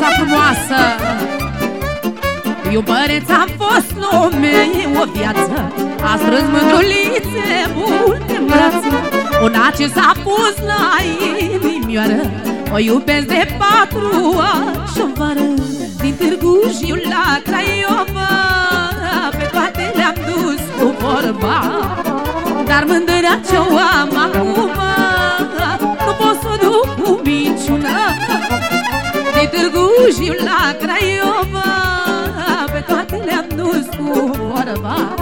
plăcut viața frumoasă. Iubăreț am fost lume o viață A strâns mândrulițe multe în brațe Una ce s-a pus la inimioară O iubesc de patru ani și vară. Din Târgu Jiu la Craiova Pe toate le-am dus cu vorba. Dar mândrea ce-o am acum Nu pot să o duc cu minciună Din Târgu Jiu la Craiova Pe toate le-am dus cu vorba.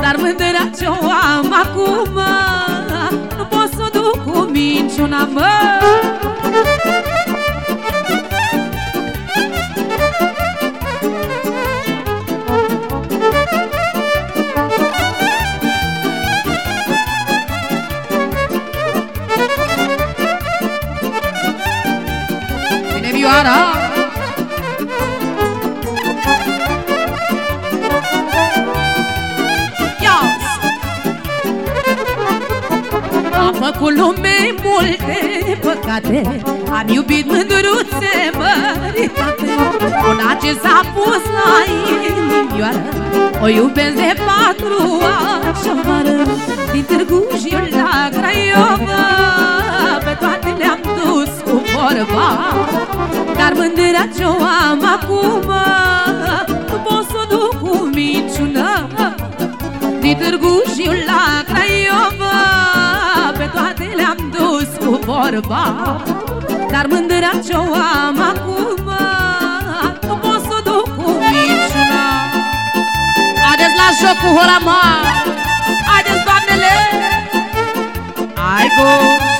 Dar mândrea ce-o am acum Nu pot să o duc cu minciuna, mă. Vine Am făcut lume multe păcate Am iubit mândruțe măritate. Una ce s-a pus la inimioară O iubesc de patru ani și vară Din Târgu Jiu la Craiova Pe toate le-am dus cu vorba. Dar mândrea ce-o am acum Nu pot să o duc cu minciună. Din Târgu Jiu la Craiova Pe toate le-am dus cu vorba Dar mândrea ce-o am acum Nu pot să o duc cu minciuna. Haideți la joc cu hora mare Haideți, doamnele Hai, goș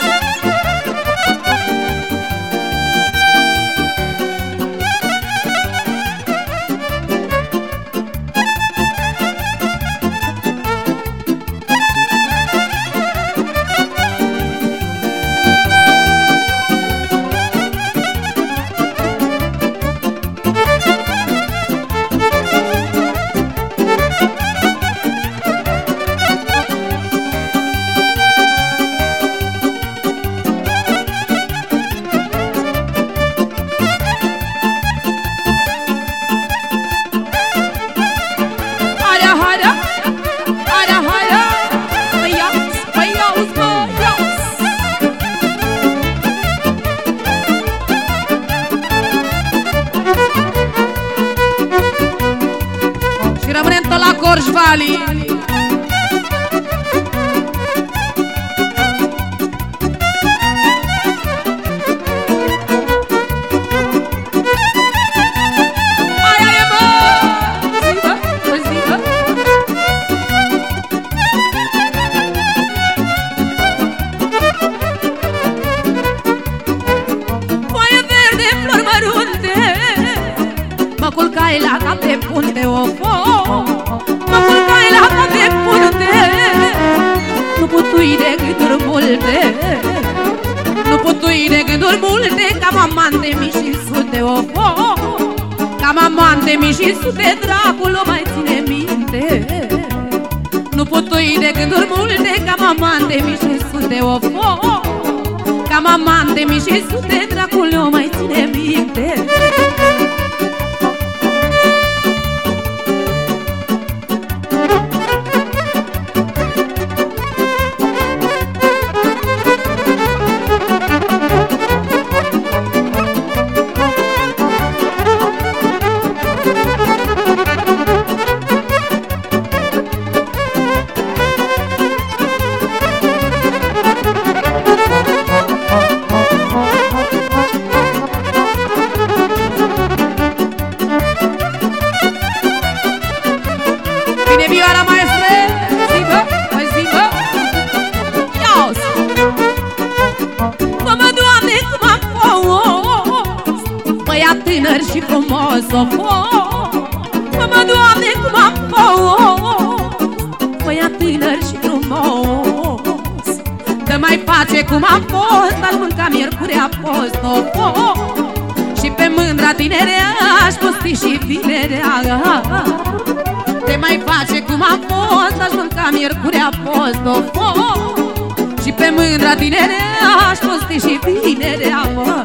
Mă culcai la cap de punte, o fo putui de gânduri multe. Nu putui de gânduri multe Ca maman de mii și sute, o fo Ca maman de mii și sute Dracul o mai ține minte. Nu putui de gânduri multe Ca maman de mii și sute, o fo Ca maman de mii și sute Dracul o mai ține minte vioara maestre? Zi bă, mai zi bă Ia-o-s. Mă, Doamne, cum am fost? Băiat tânăr și frumos o fost. Mă, Doamne, cum am fost? Băiat tânăr și frumos. Dă mai pace cum am fost Aș mânca miercuri a post o fost. Și pe mândra tinerea Aș posti și vinerea te mai face cum am fost. Aș mânca miercurea post o fost Și pe mândra tinerea Aș posti și vinerea, mă